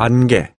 관계